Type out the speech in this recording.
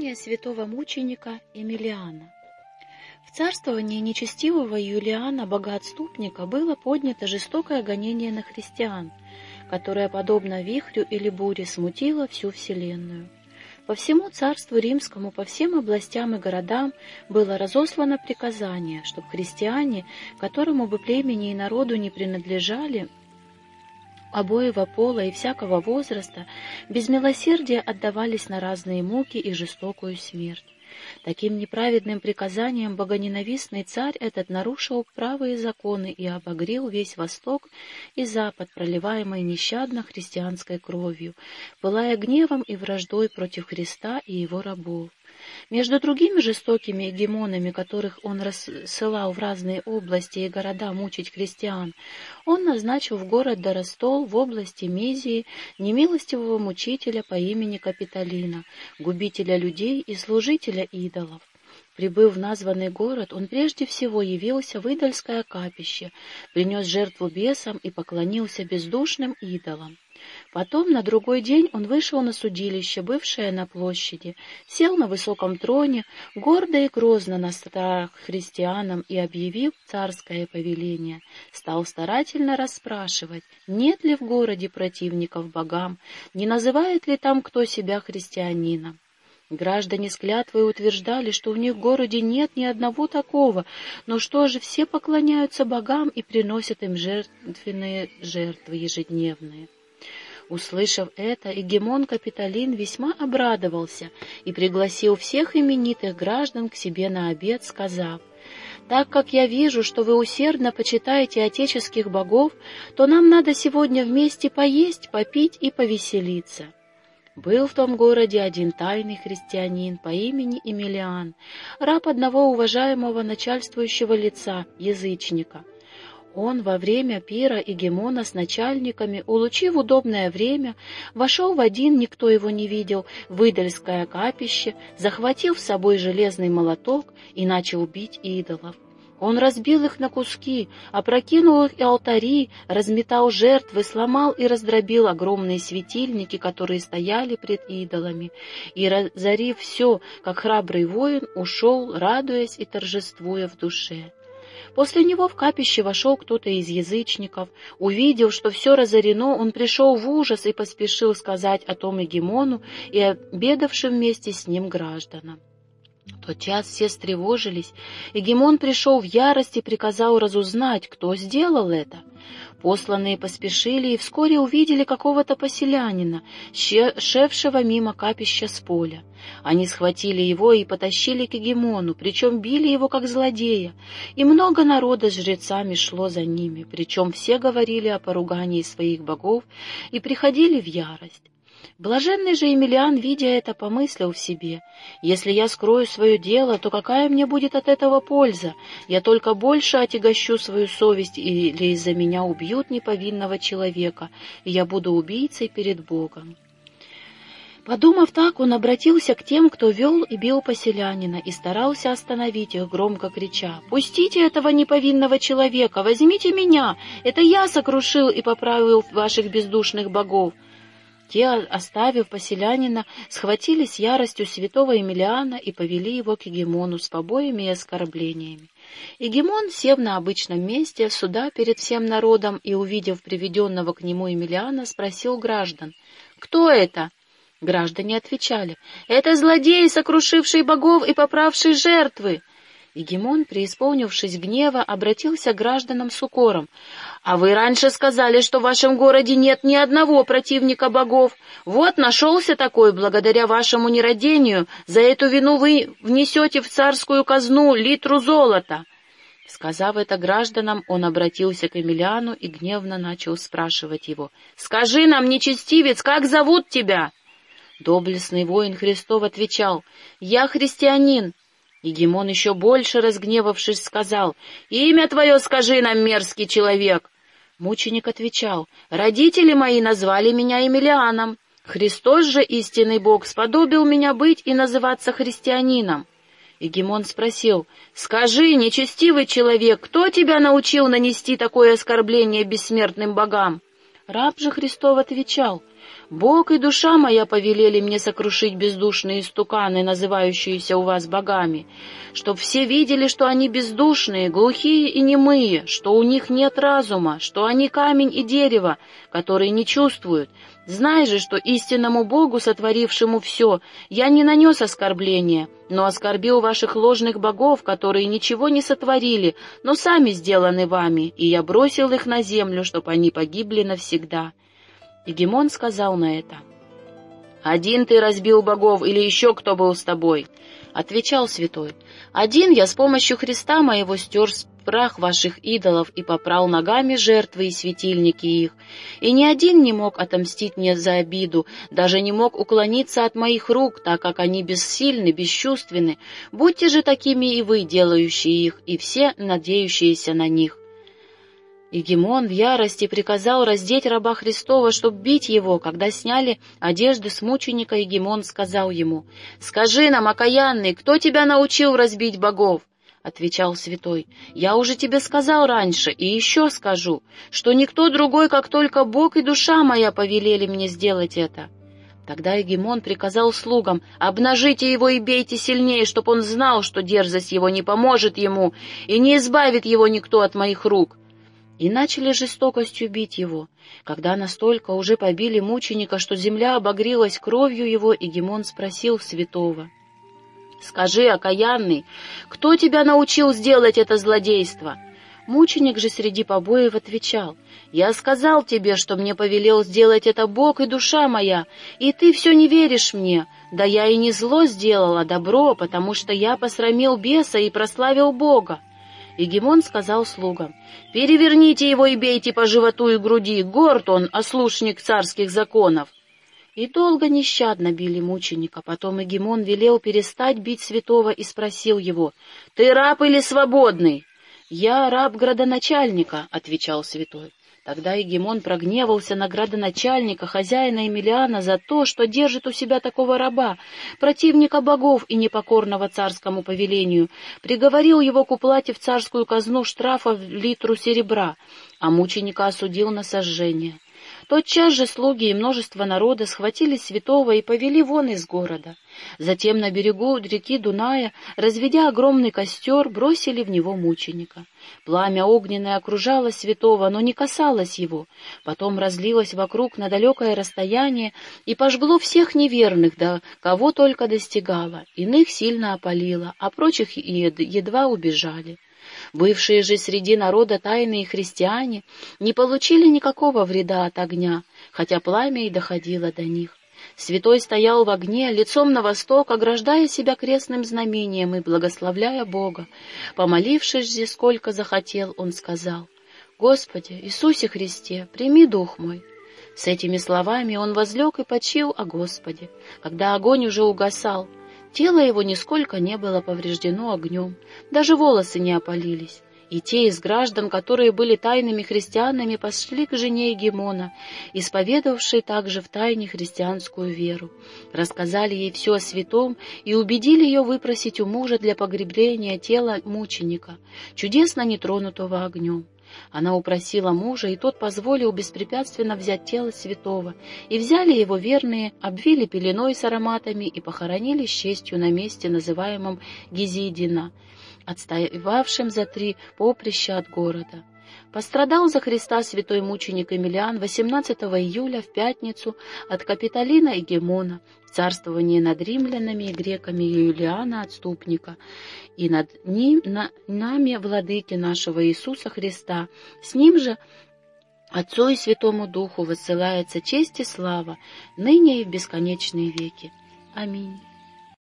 Гонение святого мученика Эмилиана В царствовании нечестивого Юлиана, богоотступника, было поднято жестокое гонение на христиан, которое, подобно вихрю или буре, смутило всю вселенную. По всему царству римскому, по всем областям и городам было разослано приказание, чтобы христиане, которому бы племени и народу не принадлежали, обоего пола и всякого возраста, без милосердия отдавались на разные муки и жестокую смерть. Таким неправедным приказанием богоненавистный царь этот нарушил правые законы и обогрел весь Восток и Запад, проливаемый нещадно христианской кровью, пылая гневом и враждой против Христа и его рабов. Между другими жестокими гемонами, которых он рассылал в разные области и города мучить христиан, он назначил в город Доростол в области Мезии немилостивого мучителя по имени Капитолина, губителя людей и служителя идолов. Прибыв в названный город, он прежде всего явился в идольское капище, принес жертву бесам и поклонился бездушным идолам. Потом на другой день он вышел на судилище, бывшее на площади, сел на высоком троне, гордо и грозно на страх христианам и, объявив царское повеление, стал старательно расспрашивать, нет ли в городе противников богам, не называет ли там кто себя христианином. Граждане с клятвой утверждали, что в них в городе нет ни одного такого, но что же, все поклоняются богам и приносят им жертвенные жертвы ежедневные. Услышав это, Егемон Капитолин весьма обрадовался и пригласил всех именитых граждан к себе на обед, сказав, «Так как я вижу, что вы усердно почитаете отеческих богов, то нам надо сегодня вместе поесть, попить и повеселиться». Был в том городе один тайный христианин по имени Эмилиан, раб одного уважаемого начальствующего лица, язычника — он во время пира Игемона с начальниками, улучив удобное время, вошел в один, никто его не видел, выдальское капище, захватил с собой железный молоток и начал бить идолов. Он разбил их на куски, опрокинул их и алтари, разметал жертвы, сломал и раздробил огромные светильники, которые стояли пред идолами, и, разорив все, как храбрый воин, ушел, радуясь и торжествуя в душе. После него в капище вошел кто-то из язычников. Увидев, что все разорено, он пришел в ужас и поспешил сказать о том Егемону и обедавшим вместе с ним гражданам. В тот час все встревожились. Егемон пришел в ярость и приказал разузнать, кто сделал это. Посланные поспешили и вскоре увидели какого-то поселянина, шедшего мимо капища с поля. Они схватили его и потащили к Егемону, причем били его как злодея, и много народа с жрецами шло за ними, причем все говорили о поругании своих богов и приходили в ярость. Блаженный же Емельян, видя это, помыслил в себе, «Если я скрою свое дело, то какая мне будет от этого польза? Я только больше отягощу свою совесть, или из-за меня убьют неповинного человека, и я буду убийцей перед Богом». Подумав так, он обратился к тем, кто вел и бил поселянина, и старался остановить их, громко крича, «Пустите этого неповинного человека, возьмите меня! Это я сокрушил и поправил ваших бездушных богов!» Те, оставив поселянина, схватили с яростью святого Емельяна и повели его к Егемону с побоями и оскорблениями. Егемон, сев на обычном месте, суда перед всем народом и, увидев приведенного к нему Емельяна, спросил граждан, «Кто это?» Граждане отвечали, «Это злодей, сокрушивший богов и поправший жертвы!» Егемон, преисполнившись гнева, обратился к гражданам с укором. «А вы раньше сказали, что в вашем городе нет ни одного противника богов. Вот нашелся такой, благодаря вашему нерадению. За эту вину вы внесете в царскую казну литру золота». Сказав это гражданам, он обратился к Эмилиану и гневно начал спрашивать его. «Скажи нам, нечестивец, как зовут тебя?» Доблестный воин Христов отвечал, «Я христианин, Егемон еще больше разгневавшись сказал, «Имя твое скажи нам, мерзкий человек!» Мученик отвечал, «Родители мои назвали меня Емельяном. Христос же, истинный Бог, сподобил меня быть и называться христианином». Егемон спросил, «Скажи, нечестивый человек, кто тебя научил нанести такое оскорбление бессмертным богам?» Раб же Христов отвечал, «Бог и душа моя повелели мне сокрушить бездушные стуканы, называющиеся у вас богами, чтоб все видели, что они бездушные, глухие и немые, что у них нет разума, что они камень и дерево, которые не чувствуют. Знай же, что истинному Богу, сотворившему все, я не нанес оскорбления, но оскорбил ваших ложных богов, которые ничего не сотворили, но сами сделаны вами, и я бросил их на землю, чтобы они погибли навсегда». И Гемон сказал на это, «Один ты разбил богов или еще кто был с тобой?» Отвечал святой, «Один я с помощью Христа моего стер с прах ваших идолов и попрал ногами жертвы и светильники их. И ни один не мог отомстить мне за обиду, даже не мог уклониться от моих рук, так как они бессильны, бесчувственны. Будьте же такими и вы, делающие их, и все надеющиеся на них. И Гимон в ярости приказал раздеть раба Христова, чтоб бить его. Когда сняли одежды с мученика, и сказал ему, «Скажи нам, окаянный, кто тебя научил разбить богов?» — отвечал святой, — «я уже тебе сказал раньше и еще скажу, что никто другой, как только Бог и душа моя повелели мне сделать это». Тогда Эгемон приказал слугам, «Обнажите его и бейте сильнее, чтоб он знал, что дерзость его не поможет ему, и не избавит его никто от моих рук» и начали жестокостью бить его. Когда настолько уже побили мученика, что земля обогрелась кровью его, и Гимон спросил святого, «Скажи, окаянный, кто тебя научил сделать это злодейство?» Мученик же среди побоев отвечал, «Я сказал тебе, что мне повелел сделать это Бог и душа моя, и ты все не веришь мне. Да я и не зло сделал, а добро, потому что я посрамил беса и прославил Бога. И Гимон сказал слугам, «Переверните его и бейте по животу и груди, горд он, ослушник царских законов». И долго нещадно били мученика. Потом Эгемон велел перестать бить святого и спросил его, «Ты раб или свободный?» «Я раб градоначальника», — отвечал святой. Тогда Егемон прогневался на градоначальника, хозяина Емельяна, за то, что держит у себя такого раба, противника богов и непокорного царскому повелению, приговорил его к уплате в царскую казну штрафа в литру серебра, а мученика осудил на сожжение. Тотчас же слуги и множество народа схватили святого и повели вон из города. Затем на берегу реки Дуная, разведя огромный костер, бросили в него мученика. Пламя огненное окружало святого, но не касалось его. Потом разлилось вокруг на далекое расстояние и пожгло всех неверных, да кого только достигало. Иных сильно опалило, а прочих едва убежали. Бывшие же среди народа тайные христиане не получили никакого вреда от огня, хотя пламя и доходило до них. Святой стоял в огне, лицом на восток, ограждая себя крестным знамением и благословляя Бога. Помолившись же, сколько захотел, он сказал, «Господи, Иисусе Христе, прими дух мой». С этими словами он возлег и почил о Господе. Когда огонь уже угасал, Тело его нисколько не было повреждено огнем, даже волосы не опалились. И те из граждан, которые были тайными христианами, пошли к жене Егемона, исповедовавшей также в тайне христианскую веру. Рассказали ей все о святом и убедили ее выпросить у мужа для погребления тела мученика, чудесно нетронутого огнем. Она упросила мужа, и тот позволил беспрепятственно взять тело святого. И взяли его верные, обвили пеленой с ароматами и похоронили с честью на месте, называемом Гизидина, отстоявавшим за три поприща от города. Пострадал за Христа святой мученик Эмилиан 18 июля в пятницу от Капитолина и Гемона, в над римлянами и греками Юлиана Отступника, и над ним, на, нами, владыки нашего Иисуса Христа. С ним же Отцу и Святому Духу высылается честь и слава, ныне и в бесконечные веки. Аминь.